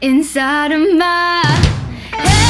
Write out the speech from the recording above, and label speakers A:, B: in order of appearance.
A: inside of my head.